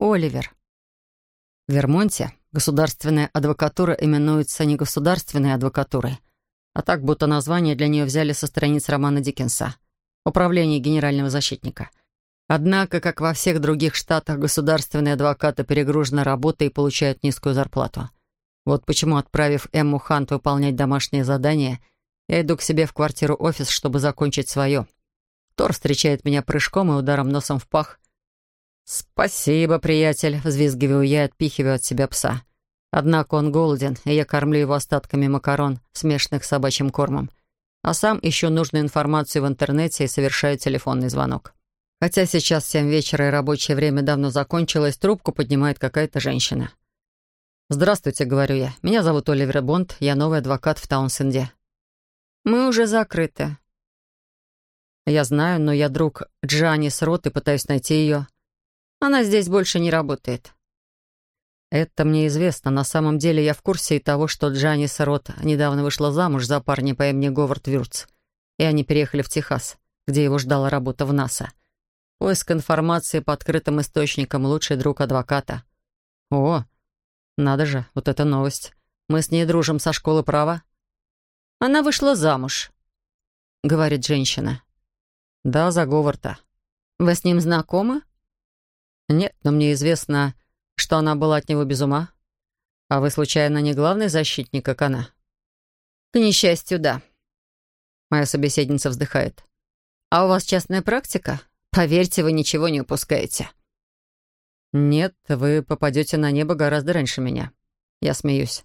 Оливер. В Вермонте государственная адвокатура именуется не государственной адвокатурой, а так, будто название для нее взяли со страниц романа Диккенса «Управление генерального защитника». Однако, как во всех других штатах, государственные адвокаты перегружены работой и получают низкую зарплату. Вот почему, отправив Эмму Хант выполнять домашние задания, я иду к себе в квартиру-офис, чтобы закончить свое. Тор встречает меня прыжком и ударом носом в пах. «Спасибо, приятель», — взвизгиваю я и отпихиваю от себя пса. Однако он голоден, и я кормлю его остатками макарон, смешанных с собачьим кормом. А сам ищу нужную информацию в интернете и совершаю телефонный звонок. Хотя сейчас семь вечера и рабочее время давно закончилось, трубку поднимает какая-то женщина. «Здравствуйте», — говорю я. «Меня зовут Оливер Бонд, я новый адвокат в Таунсенде». «Мы уже закрыты». «Я знаю, но я друг Джанис Рот и пытаюсь найти ее». «Она здесь больше не работает». «Это мне известно. На самом деле я в курсе и того, что Джанис Рот недавно вышла замуж за парня по имени Говард Вюрц, и они переехали в Техас, где его ждала работа в НАСА». Поиск информации по открытым источникам — лучший друг адвоката. О, надо же, вот это новость. Мы с ней дружим со школы права. Она вышла замуж, — говорит женщина. Да, за Говарда. Вы с ним знакомы? Нет, но мне известно, что она была от него без ума. А вы, случайно, не главный защитник, как она? К несчастью, да. Моя собеседница вздыхает. А у вас частная практика? Поверьте, вы ничего не упускаете». «Нет, вы попадете на небо гораздо раньше меня». Я смеюсь.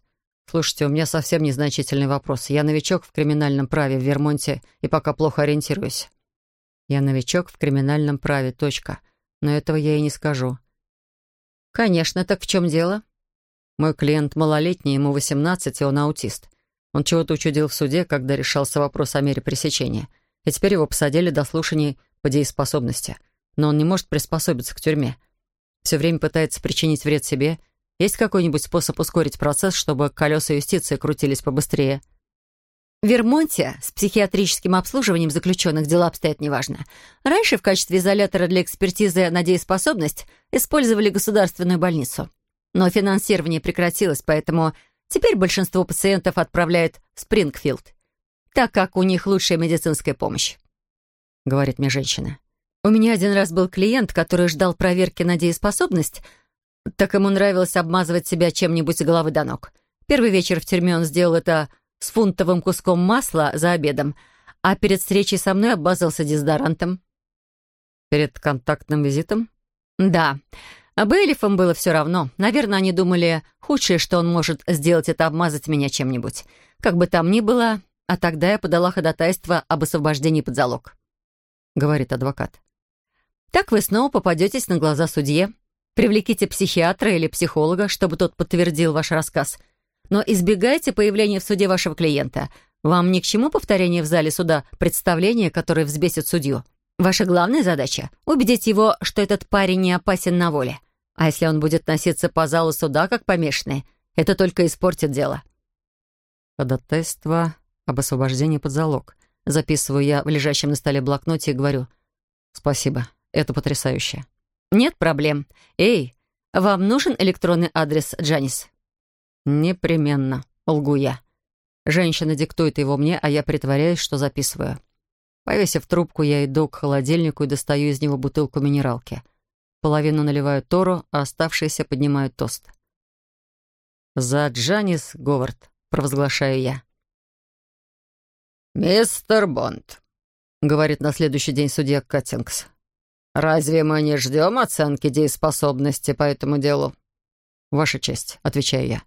«Слушайте, у меня совсем незначительный вопрос. Я новичок в криминальном праве в Вермонте и пока плохо ориентируюсь». «Я новичок в криминальном праве, точка. Но этого я и не скажу». «Конечно, так в чем дело?» «Мой клиент малолетний, ему 18, и он аутист. Он чего-то учудил в суде, когда решался вопрос о мере пресечения. И теперь его посадили до слушаний по дееспособности, но он не может приспособиться к тюрьме. Все время пытается причинить вред себе. Есть какой-нибудь способ ускорить процесс, чтобы колеса юстиции крутились побыстрее? В Вермонте с психиатрическим обслуживанием заключенных дела обстоят неважно. Раньше в качестве изолятора для экспертизы на дееспособность использовали государственную больницу. Но финансирование прекратилось, поэтому теперь большинство пациентов отправляют в Спрингфилд, так как у них лучшая медицинская помощь. — говорит мне женщина. «У меня один раз был клиент, который ждал проверки на дееспособность, так ему нравилось обмазывать себя чем-нибудь с головы до ног. Первый вечер в тюрьме он сделал это с фунтовым куском масла за обедом, а перед встречей со мной обмазался дезодорантом». «Перед контактным визитом?» «Да. А Бейлифам было все равно. Наверное, они думали, худшее, что он может сделать, это обмазать меня чем-нибудь. Как бы там ни было, а тогда я подала ходатайство об освобождении под залог». — говорит адвокат. «Так вы снова попадетесь на глаза судье. Привлеките психиатра или психолога, чтобы тот подтвердил ваш рассказ. Но избегайте появления в суде вашего клиента. Вам ни к чему повторение в зале суда представления, которое взбесит судью. Ваша главная задача — убедить его, что этот парень не опасен на воле. А если он будет носиться по залу суда, как помешанный, это только испортит дело». Ходатайство об освобождении под залог. Записываю я в лежащем на столе блокноте и говорю «Спасибо, это потрясающе». «Нет проблем. Эй, вам нужен электронный адрес Джанис?» «Непременно», — лгу я. Женщина диктует его мне, а я притворяюсь, что записываю. Повесив трубку, я иду к холодильнику и достаю из него бутылку минералки. Половину наливаю Тору, а оставшиеся поднимаю тост. «За Джанис Говард», — провозглашаю я. «Мистер Бонд», — говорит на следующий день судья Каттингс, «разве мы не ждем оценки дееспособности по этому делу?» «Ваша честь», — отвечаю я.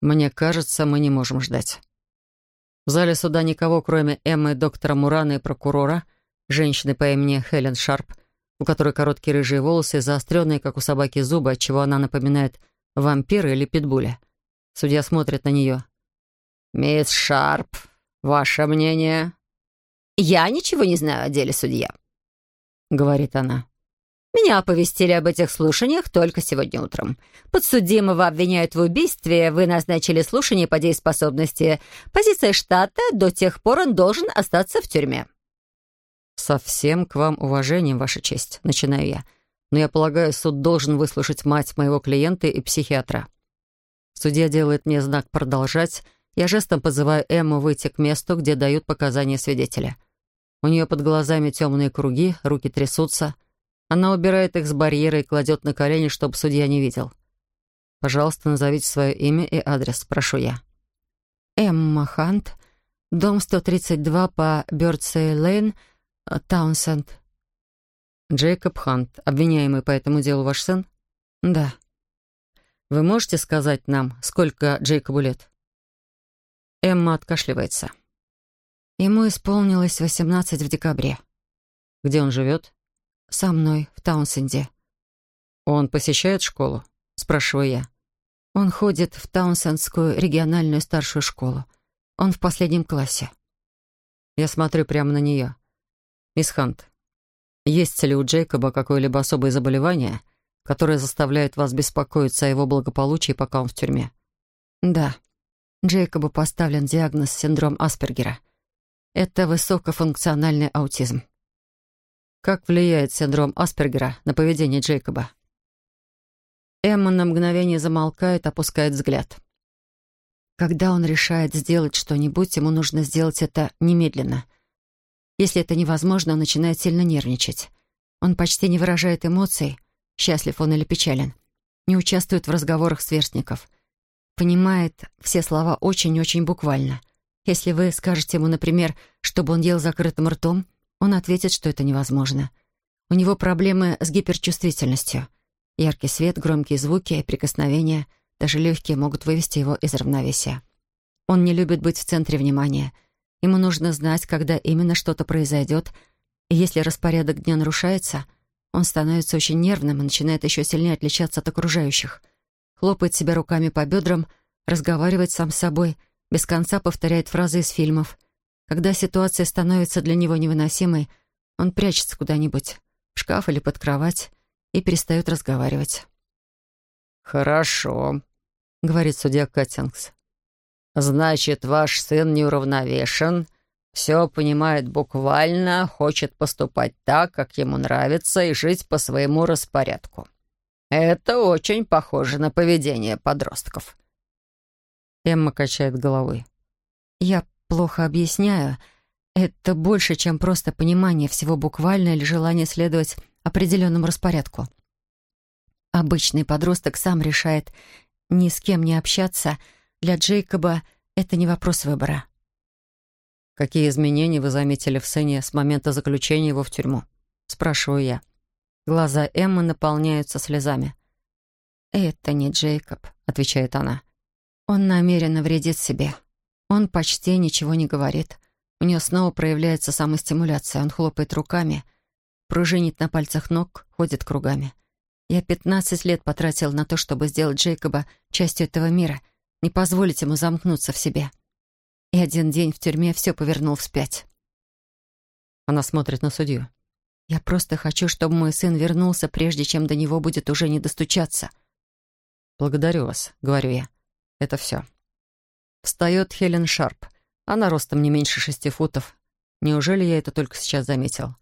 «Мне кажется, мы не можем ждать». В зале суда никого, кроме Эммы, доктора Мурана и прокурора, женщины по имени Хелен Шарп, у которой короткие рыжие волосы заостренные, как у собаки, зубы, отчего она напоминает вампира или питбуля. Судья смотрит на нее. «Мисс Шарп, «Ваше мнение?» «Я ничего не знаю о деле судья», — говорит она. «Меня оповестили об этих слушаниях только сегодня утром. Подсудимого обвиняют в убийстве, вы назначили слушание по дееспособности. Позиция штата, до тех пор он должен остаться в тюрьме». «Со всем к вам уважением, Ваша честь», — начинаю я. но я полагаю, суд должен выслушать мать моего клиента и психиатра. Судья делает мне знак «продолжать», я жестом позываю Эмму выйти к месту, где дают показания свидетеля. У нее под глазами темные круги, руки трясутся. Она убирает их с барьера и кладет на колени, чтобы судья не видел. «Пожалуйста, назовите свое имя и адрес, прошу я». «Эмма Хант, дом 132 по Бёрдсей-Лейн, Таунсенд». «Джейкоб Хант, обвиняемый по этому делу ваш сын?» «Да». «Вы можете сказать нам, сколько Джейкобу лет?» Эмма откашливается. Ему исполнилось 18 в декабре. Где он живет? Со мной, в Таунсенде. Он посещает школу? Спрашиваю я. Он ходит в Таунсендскую региональную старшую школу. Он в последнем классе. Я смотрю прямо на нее. Мисс Хант, есть ли у Джейкоба какое-либо особое заболевание, которое заставляет вас беспокоиться о его благополучии, пока он в тюрьме? Да. Джейкобу поставлен диагноз синдром Аспергера. Это высокофункциональный аутизм. Как влияет синдром Аспергера на поведение Джейкоба? Эмма на мгновение замолкает, опускает взгляд. Когда он решает сделать что-нибудь, ему нужно сделать это немедленно. Если это невозможно, он начинает сильно нервничать. Он почти не выражает эмоций, счастлив он или печален. Не участвует в разговорах сверстников понимает все слова очень-очень буквально. Если вы скажете ему, например, чтобы он ел закрытым ртом, он ответит, что это невозможно. У него проблемы с гиперчувствительностью. Яркий свет, громкие звуки прикосновения, даже легкие, могут вывести его из равновесия. Он не любит быть в центре внимания. Ему нужно знать, когда именно что-то произойдет, и если распорядок дня нарушается, он становится очень нервным и начинает еще сильнее отличаться от окружающих — хлопает себя руками по бедрам, разговаривает сам с собой, без конца повторяет фразы из фильмов. Когда ситуация становится для него невыносимой, он прячется куда-нибудь, в шкаф или под кровать, и перестает разговаривать. «Хорошо», — говорит судья Каттингс. «Значит, ваш сын неуравновешен, все понимает буквально, хочет поступать так, как ему нравится, и жить по своему распорядку. Это очень похоже на поведение подростков. Эмма качает головой. Я плохо объясняю. Это больше, чем просто понимание всего буквально или желание следовать определенному распорядку. Обычный подросток сам решает ни с кем не общаться. Для Джейкоба это не вопрос выбора. «Какие изменения вы заметили в сыне с момента заключения его в тюрьму?» — спрашиваю я. Глаза Эммы наполняются слезами. «Это не Джейкоб», — отвечает она. «Он намеренно вредит себе. Он почти ничего не говорит. У нее снова проявляется самостимуляция. Он хлопает руками, пружинит на пальцах ног, ходит кругами. Я пятнадцать лет потратил на то, чтобы сделать Джейкоба частью этого мира, не позволить ему замкнуться в себе. И один день в тюрьме все повернул вспять». Она смотрит на судью. Я просто хочу, чтобы мой сын вернулся, прежде чем до него будет уже не достучаться. «Благодарю вас», — говорю я. «Это все». Встает Хелен Шарп. Она ростом не меньше шести футов. Неужели я это только сейчас заметил?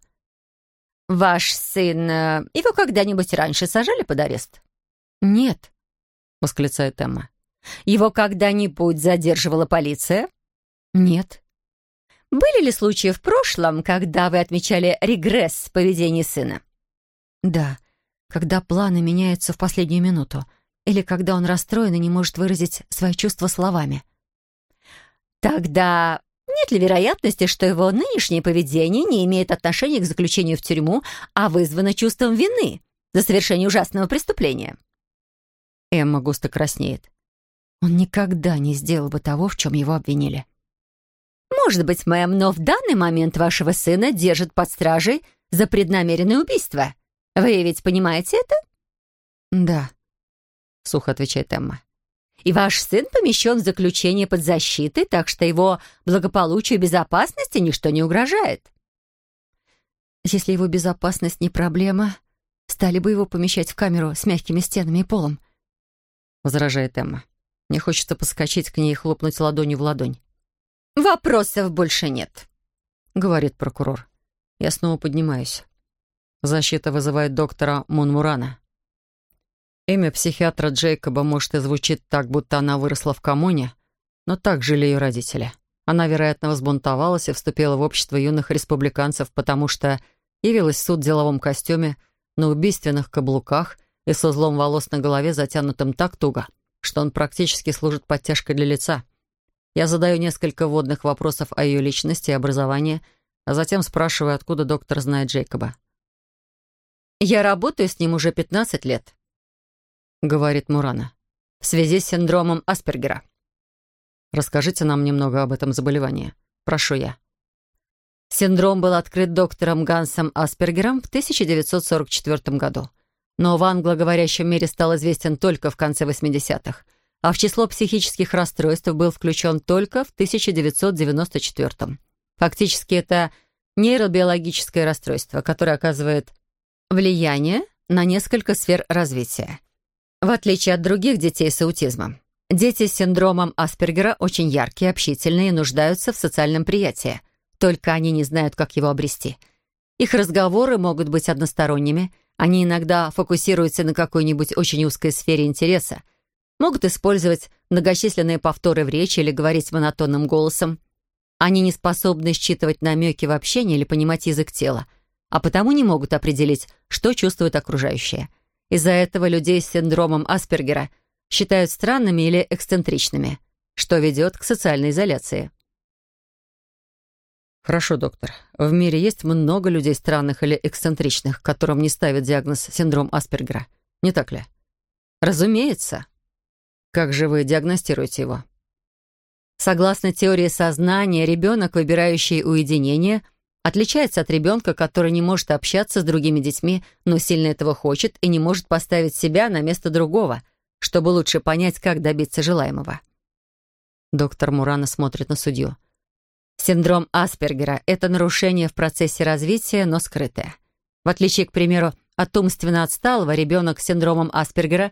«Ваш сын... Э, его когда-нибудь раньше сажали под арест?» «Нет», — восклицает Эмма. «Его когда-нибудь задерживала полиция?» «Нет». Были ли случаи в прошлом, когда вы отмечали регресс в поведении сына? Да, когда планы меняются в последнюю минуту, или когда он расстроен и не может выразить свои чувства словами. Тогда нет ли вероятности, что его нынешнее поведение не имеет отношения к заключению в тюрьму, а вызвано чувством вины за совершение ужасного преступления? Эмма густо краснеет. Он никогда не сделал бы того, в чем его обвинили. «Может быть, мэм, но в данный момент вашего сына держат под стражей за преднамеренное убийство. Вы ведь понимаете это?» «Да», — сухо отвечает Эмма. «И ваш сын помещен в заключение под защитой, так что его благополучию и безопасности ничто не угрожает». «Если его безопасность не проблема, стали бы его помещать в камеру с мягкими стенами и полом», — возражает Эмма. Мне хочется поскочить к ней и хлопнуть ладонью в ладонь. «Вопросов больше нет», — говорит прокурор. Я снова поднимаюсь. Защита вызывает доктора Мунмурана. Имя психиатра Джейкоба может и звучит так, будто она выросла в коммуне, но так жили ее родители. Она, вероятно, взбунтовалась и вступила в общество юных республиканцев, потому что явилась в суд в деловом костюме, на убийственных каблуках и со злом волос на голове, затянутым так туго, что он практически служит подтяжкой для лица. Я задаю несколько вводных вопросов о ее личности и образовании, а затем спрашиваю, откуда доктор знает Джейкоба. «Я работаю с ним уже 15 лет», — говорит Мурана, «в связи с синдромом Аспергера». Расскажите нам немного об этом заболевании. Прошу я. Синдром был открыт доктором Гансом Аспергером в 1944 году, но в англоговорящем мире стал известен только в конце 80-х, а в число психических расстройств был включен только в 1994 Фактически это нейробиологическое расстройство, которое оказывает влияние на несколько сфер развития. В отличие от других детей с аутизмом, Дети с синдромом Аспергера очень яркие, общительные и нуждаются в социальном приятии. Только они не знают, как его обрести. Их разговоры могут быть односторонними. Они иногда фокусируются на какой-нибудь очень узкой сфере интереса. Могут использовать многочисленные повторы в речи или говорить монотонным голосом. Они не способны считывать намеки в общении или понимать язык тела, а потому не могут определить, что чувствуют окружающие. Из-за этого людей с синдромом Аспергера – считают странными или эксцентричными, что ведет к социальной изоляции. Хорошо, доктор. В мире есть много людей странных или эксцентричных, которым не ставят диагноз синдром Аспергера. Не так ли? Разумеется. Как же вы диагностируете его? Согласно теории сознания, ребенок, выбирающий уединение, отличается от ребенка, который не может общаться с другими детьми, но сильно этого хочет и не может поставить себя на место другого — чтобы лучше понять, как добиться желаемого. Доктор Мурана смотрит на судью. Синдром Аспергера — это нарушение в процессе развития, но скрытое. В отличие, к примеру, от умственно отсталого, ребенок с синдромом Аспергера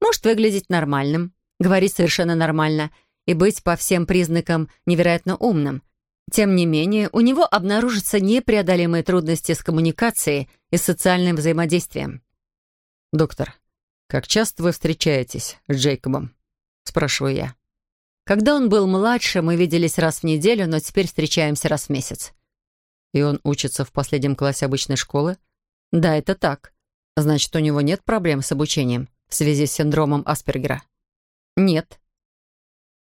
может выглядеть нормальным, говорить совершенно нормально и быть по всем признакам невероятно умным. Тем не менее, у него обнаружатся непреодолимые трудности с коммуникацией и социальным взаимодействием. «Доктор, «Как часто вы встречаетесь с Джейкобом?» — спрашиваю я. Когда он был младше, мы виделись раз в неделю, но теперь встречаемся раз в месяц. И он учится в последнем классе обычной школы? Да, это так. Значит, у него нет проблем с обучением в связи с синдромом Аспергера? Нет,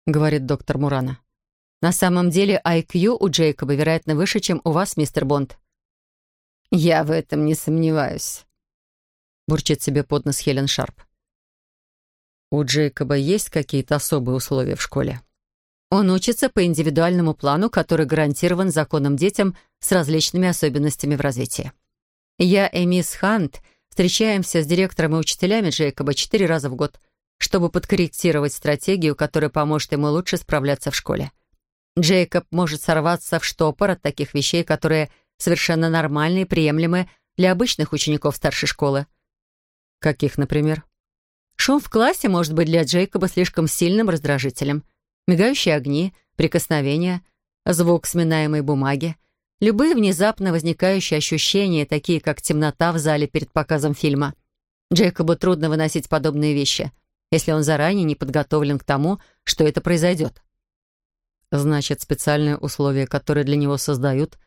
говорит доктор Мурана. На самом деле IQ у Джейкоба, вероятно, выше, чем у вас, мистер Бонд. Я в этом не сомневаюсь бурчит себе под нос Хелен Шарп. У Джейкоба есть какие-то особые условия в школе? Он учится по индивидуальному плану, который гарантирован законом детям с различными особенностями в развитии. Я и мисс Хант встречаемся с директором и учителями Джейкоба четыре раза в год, чтобы подкорректировать стратегию, которая поможет ему лучше справляться в школе. Джейкоб может сорваться в штопор от таких вещей, которые совершенно нормальные и приемлемы для обычных учеников старшей школы — Каких, например? Шум в классе может быть для Джейкоба слишком сильным раздражителем. Мигающие огни, прикосновения, звук сминаемой бумаги, любые внезапно возникающие ощущения, такие как темнота в зале перед показом фильма. Джейкобу трудно выносить подобные вещи, если он заранее не подготовлен к тому, что это произойдет. Значит, специальные условия, которые для него создают,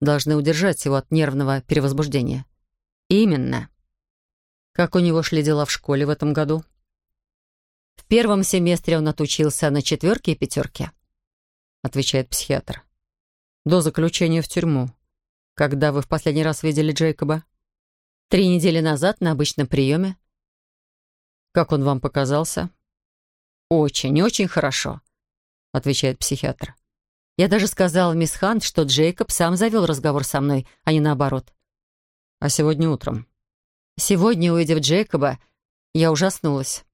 должны удержать его от нервного перевозбуждения. Именно. Как у него шли дела в школе в этом году? В первом семестре он отучился на четверке и пятерке, отвечает психиатр. До заключения в тюрьму. Когда вы в последний раз видели Джейкоба? Три недели назад на обычном приеме. Как он вам показался? Очень, очень хорошо, отвечает психиатр. Я даже сказал мисс Хант, что Джейкоб сам завел разговор со мной, а не наоборот. А сегодня утром? Сегодня, увидев Джейкоба, я ужаснулась.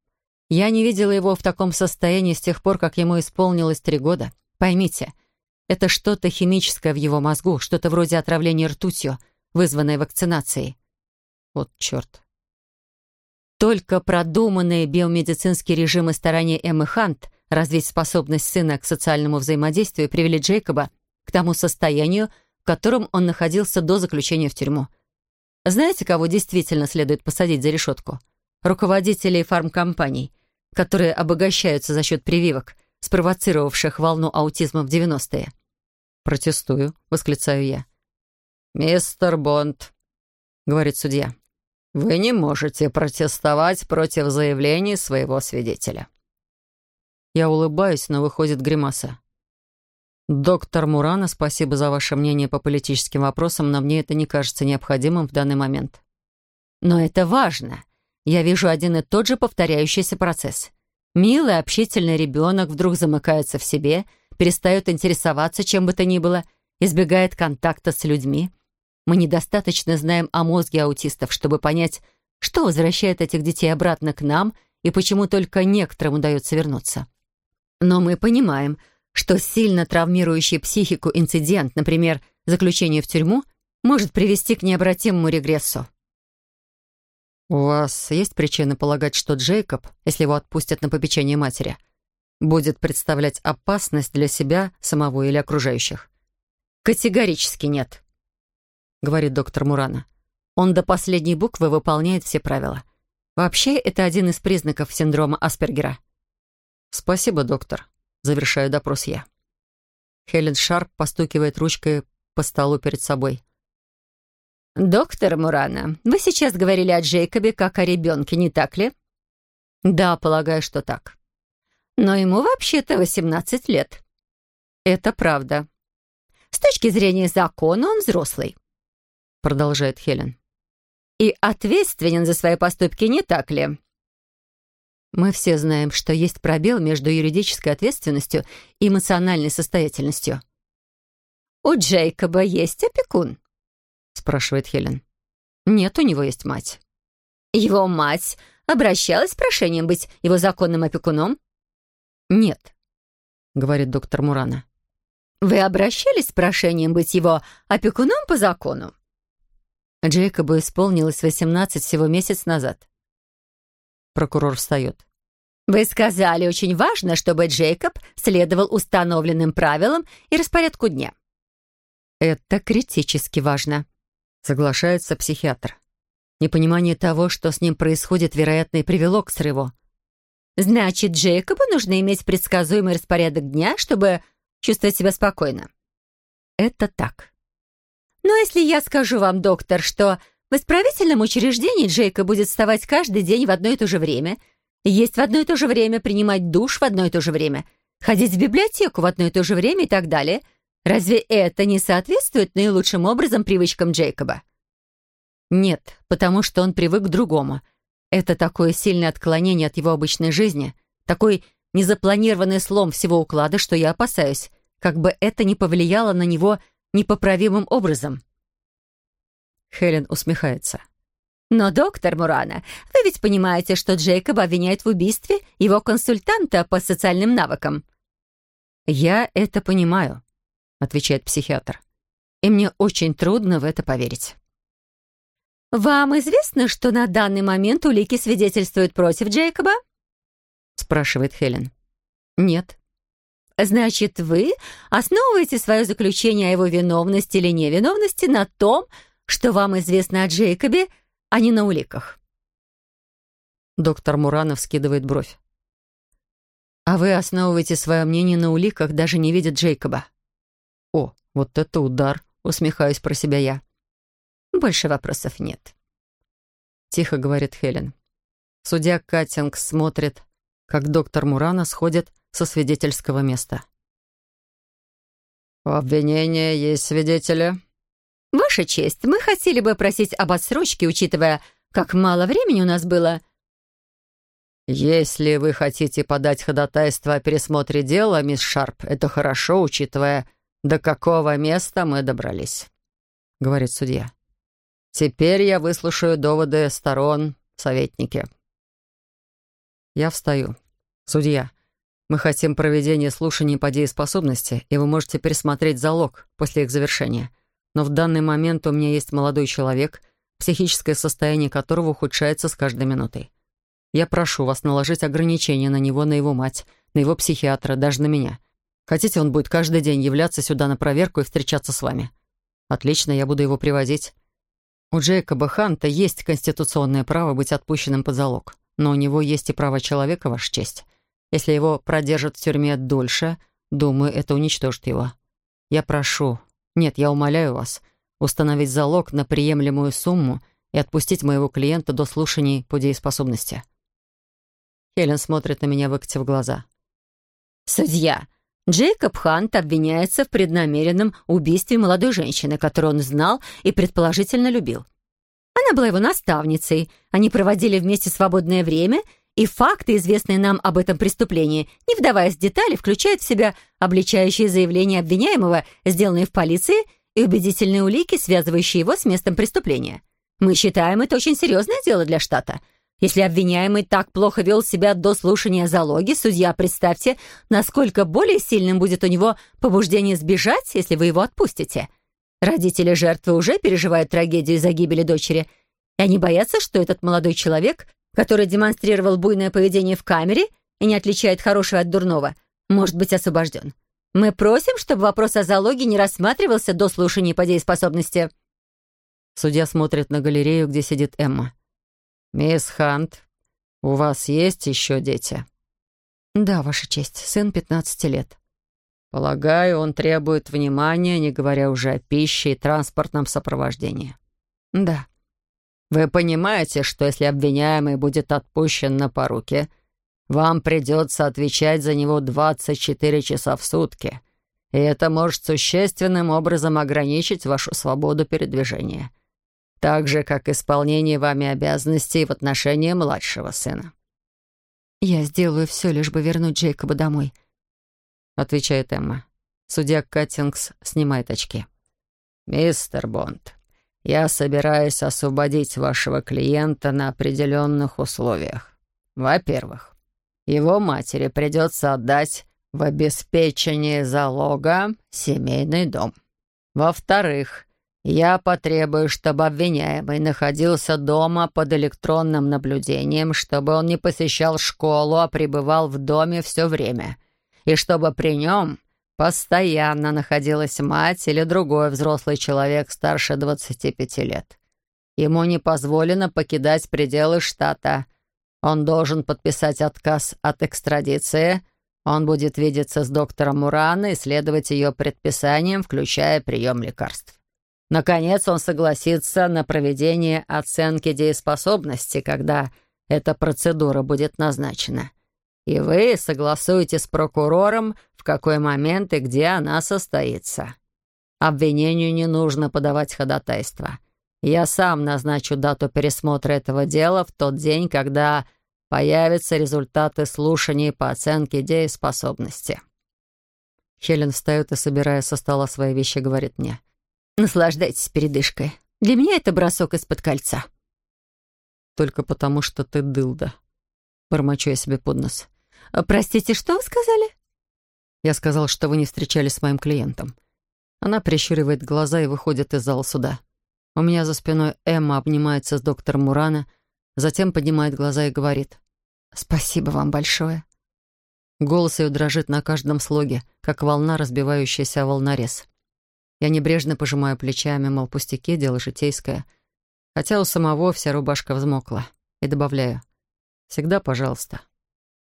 Я не видела его в таком состоянии с тех пор, как ему исполнилось три года. Поймите, это что-то химическое в его мозгу, что-то вроде отравления ртутью, вызванное вакцинацией. Вот черт. Только продуманные биомедицинские режимы старания Эммы Хант развить способность сына к социальному взаимодействию привели Джейкоба к тому состоянию, в котором он находился до заключения в тюрьму. Знаете, кого действительно следует посадить за решетку? Руководителей фармкомпаний, которые обогащаются за счет прививок, спровоцировавших волну аутизма в 90-е. «Протестую», — восклицаю я. «Мистер Бонд», — говорит судья, — «вы не можете протестовать против заявлений своего свидетеля». Я улыбаюсь, но выходит гримаса. «Доктор Мурана, спасибо за ваше мнение по политическим вопросам, но мне это не кажется необходимым в данный момент». «Но это важно. Я вижу один и тот же повторяющийся процесс. Милый, общительный ребенок вдруг замыкается в себе, перестает интересоваться чем бы то ни было, избегает контакта с людьми. Мы недостаточно знаем о мозге аутистов, чтобы понять, что возвращает этих детей обратно к нам и почему только некоторым удается вернуться. Но мы понимаем, что сильно травмирующий психику инцидент, например, заключение в тюрьму, может привести к необратимому регрессу. «У вас есть причины полагать, что Джейкоб, если его отпустят на попечение матери, будет представлять опасность для себя самого или окружающих?» «Категорически нет», — говорит доктор Мурана. «Он до последней буквы выполняет все правила. Вообще, это один из признаков синдрома Аспергера». «Спасибо, доктор», Завершаю допрос я. Хелен Шарп постукивает ручкой по столу перед собой. «Доктор Мурана, вы сейчас говорили о Джейкобе как о ребенке, не так ли?» «Да, полагаю, что так». «Но ему вообще-то 18 лет». «Это правда». «С точки зрения закона он взрослый», — продолжает Хелен. «И ответственен за свои поступки, не так ли?» Мы все знаем, что есть пробел между юридической ответственностью и эмоциональной состоятельностью. «У Джейкоба есть опекун?» — спрашивает Хелен. «Нет, у него есть мать». «Его мать обращалась с прошением быть его законным опекуном?» «Нет», — говорит доктор Мурана. «Вы обращались с прошением быть его опекуном по закону?» Джейкобу исполнилось 18 всего месяц назад. Прокурор встает. «Вы сказали, очень важно, чтобы Джейкоб следовал установленным правилам и распорядку дня». «Это критически важно», — соглашается психиатр. Непонимание того, что с ним происходит, вероятно, и привело к срыву. «Значит, Джейкобу нужно иметь предсказуемый распорядок дня, чтобы чувствовать себя спокойно». «Это так». «Но если я скажу вам, доктор, что в исправительном учреждении Джейка будет вставать каждый день в одно и то же время, есть в одно и то же время, принимать душ в одно и то же время, ходить в библиотеку в одно и то же время и так далее. Разве это не соответствует наилучшим образом привычкам Джейкоба? Нет, потому что он привык к другому. Это такое сильное отклонение от его обычной жизни, такой незапланированный слом всего уклада, что я опасаюсь, как бы это ни повлияло на него непоправимым образом. Хелен усмехается. «Но, доктор Мурана, вы ведь понимаете, что Джейкоба обвиняют в убийстве его консультанта по социальным навыкам?» «Я это понимаю», — отвечает психиатр. «И мне очень трудно в это поверить». «Вам известно, что на данный момент улики свидетельствуют против Джейкоба?» — спрашивает Хелен. «Нет». «Значит, вы основываете свое заключение о его виновности или невиновности на том, что вам известно о Джейкобе, а не на уликах». Доктор Муранов скидывает бровь. «А вы основываете свое мнение на уликах, даже не видя Джейкоба?» «О, вот это удар!» — усмехаюсь про себя я. «Больше вопросов нет», — тихо говорит Хелен. Судья Каттингс смотрит, как доктор Мурана сходит со свидетельского места. «У обвинения есть свидетели?» «Ваша честь, мы хотели бы просить об отсрочке, учитывая, как мало времени у нас было». «Если вы хотите подать ходатайство о пересмотре дела, мисс Шарп, это хорошо, учитывая, до какого места мы добрались», — говорит судья. «Теперь я выслушаю доводы сторон, советники». Я встаю. «Судья, мы хотим проведения слушаний по дееспособности, и вы можете пересмотреть залог после их завершения но в данный момент у меня есть молодой человек, психическое состояние которого ухудшается с каждой минутой. Я прошу вас наложить ограничения на него, на его мать, на его психиатра, даже на меня. Хотите, он будет каждый день являться сюда на проверку и встречаться с вами? Отлично, я буду его приводить. У Джейкоба Ханта есть конституционное право быть отпущенным под залог, но у него есть и право человека, Ваша честь. Если его продержат в тюрьме дольше, думаю, это уничтожит его. Я прошу, нет, я умоляю вас, установить залог на приемлемую сумму и отпустить моего клиента до слушаний по дееспособности. Хелен смотрит на меня, выкатив глаза. «Судья, Джейкоб Хант обвиняется в преднамеренном убийстве молодой женщины, которую он знал и предположительно любил. Она была его наставницей, они проводили вместе свободное время, и факты, известные нам об этом преступлении, не вдаваясь в детали, включают в себя обличающие заявления обвиняемого, сделанные в полиции, и убедительные улики, связывающие его с местом преступления. Мы считаем это очень серьезное дело для штата — если обвиняемый так плохо вел себя до слушания залоги, судья, представьте, насколько более сильным будет у него побуждение сбежать, если вы его отпустите. Родители жертвы уже переживают трагедию из-за гибели дочери, и они боятся, что этот молодой человек, который демонстрировал буйное поведение в камере и не отличает хорошего от дурного, может быть освобожден. Мы просим, чтобы вопрос о залоге не рассматривался до слушания по дееспособности. Судья смотрит на галерею, где сидит Эмма. «Мисс Хант, у вас есть еще дети?» «Да, Ваша честь, сын 15 лет». «Полагаю, он требует внимания, не говоря уже о пище и транспортном сопровождении». «Да». «Вы понимаете, что если обвиняемый будет отпущен на поруки, вам придется отвечать за него 24 часа в сутки, и это может существенным образом ограничить вашу свободу передвижения так же, как исполнение вами обязанностей в отношении младшего сына». «Я сделаю все, лишь бы вернуть Джейкоба домой», — отвечает Эмма. Судья Каттингс снимает очки. «Мистер Бонд, я собираюсь освободить вашего клиента на определенных условиях. Во-первых, его матери придется отдать в обеспечении залога семейный дом. Во-вторых, я потребую, чтобы обвиняемый находился дома под электронным наблюдением, чтобы он не посещал школу, а пребывал в доме все время, и чтобы при нем постоянно находилась мать или другой взрослый человек старше 25 лет. Ему не позволено покидать пределы штата. Он должен подписать отказ от экстрадиции. Он будет видеться с доктором Мурана и следовать ее предписаниям, включая прием лекарств. Наконец он согласится на проведение оценки дееспособности, когда эта процедура будет назначена. И вы согласуете с прокурором, в какой момент и где она состоится. Обвинению не нужно подавать ходатайство. Я сам назначу дату пересмотра этого дела в тот день, когда появятся результаты слушаний по оценке дееспособности. Хелен встает и, собирая со стола свои вещи, говорит мне — Наслаждайтесь передышкой. Для меня это бросок из-под кольца. Только потому, что ты дылда. Бормочу я себе под нос. Простите, что вы сказали? Я сказал, что вы не встречались с моим клиентом. Она прищуривает глаза и выходит из зала суда. У меня за спиной Эмма обнимается с доктором Мурана, затем поднимает глаза и говорит. «Спасибо вам большое». Голос ее дрожит на каждом слоге, как волна, разбивающаяся о волнорез. Я небрежно пожимаю плечами, мол, пустяки, дело житейское. Хотя у самого вся рубашка взмокла. И добавляю. Всегда пожалуйста.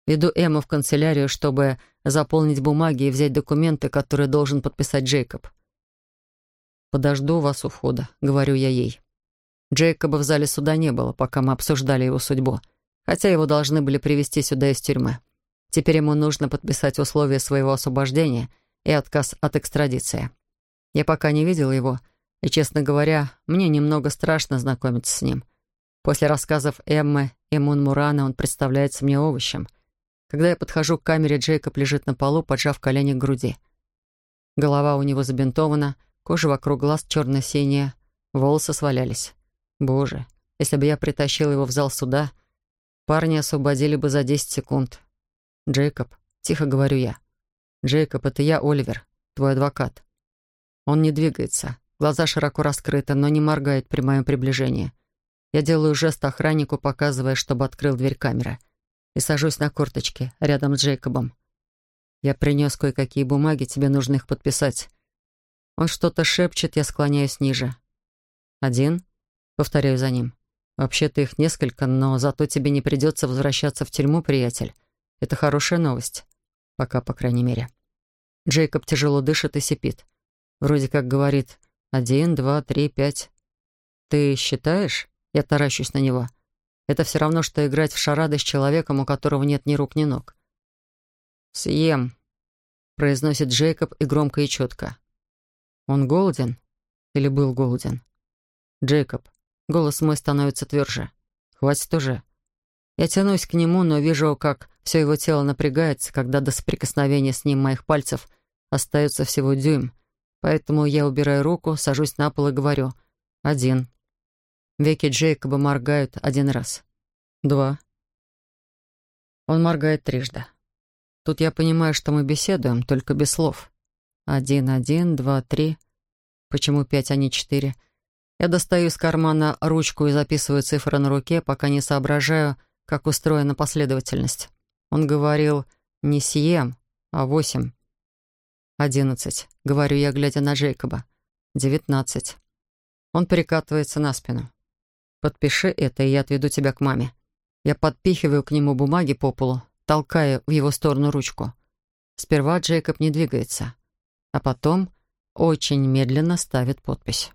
Веду Эмму в канцелярию, чтобы заполнить бумаги и взять документы, которые должен подписать Джейкоб. «Подожду вас у входа», — говорю я ей. Джейкоба в зале суда не было, пока мы обсуждали его судьбу, хотя его должны были привести сюда из тюрьмы. Теперь ему нужно подписать условия своего освобождения и отказ от экстрадиции. Я пока не видел его, и, честно говоря, мне немного страшно знакомиться с ним. После рассказов Эммы и Мун Мурана он представляется мне овощем. Когда я подхожу к камере, Джейкоб лежит на полу, поджав колени к груди. Голова у него забинтована, кожа вокруг глаз черно-синяя, волосы свалялись. Боже, если бы я притащил его в зал суда, парни освободили бы за 10 секунд. «Джейкоб», — тихо говорю я. «Джейкоб, это я, Оливер, твой адвокат. Он не двигается. Глаза широко раскрыты, но не моргает при моем приближении. Я делаю жест охраннику, показывая, чтобы открыл дверь камеры. И сажусь на корточки, рядом с Джейкобом. Я принес кое-какие бумаги, тебе нужно их подписать. Он что-то шепчет, я склоняюсь ниже. Один? Повторяю за ним. Вообще-то их несколько, но зато тебе не придется возвращаться в тюрьму, приятель. Это хорошая новость. Пока, по крайней мере. Джейкоб тяжело дышит и сипит. Вроде как говорит «один, два, три, пять». «Ты считаешь?» Я таращусь на него. Это все равно, что играть в шарады с человеком, у которого нет ни рук, ни ног. «Съем», — произносит Джейкоб и громко и четко. «Он голоден? Или был голоден?» «Джейкоб». Голос мой становится тверже. «Хватит уже». Я тянусь к нему, но вижу, как все его тело напрягается, когда до соприкосновения с ним моих пальцев остается всего дюйм. Поэтому я убираю руку, сажусь на пол и говорю «один». Веки Джейкоба моргают один раз. Два. Он моргает трижды. Тут я понимаю, что мы беседуем, только без слов. Один, один, два, три. Почему пять, а не четыре? Я достаю из кармана ручку и записываю цифры на руке, пока не соображаю, как устроена последовательность. Он говорил не съем, а восемь. Одиннадцать. Говорю я, глядя на Джейкоба. Девятнадцать. Он перекатывается на спину. Подпиши это, и я отведу тебя к маме. Я подпихиваю к нему бумаги по полу, толкая в его сторону ручку. Сперва Джейкоб не двигается, а потом очень медленно ставит подпись.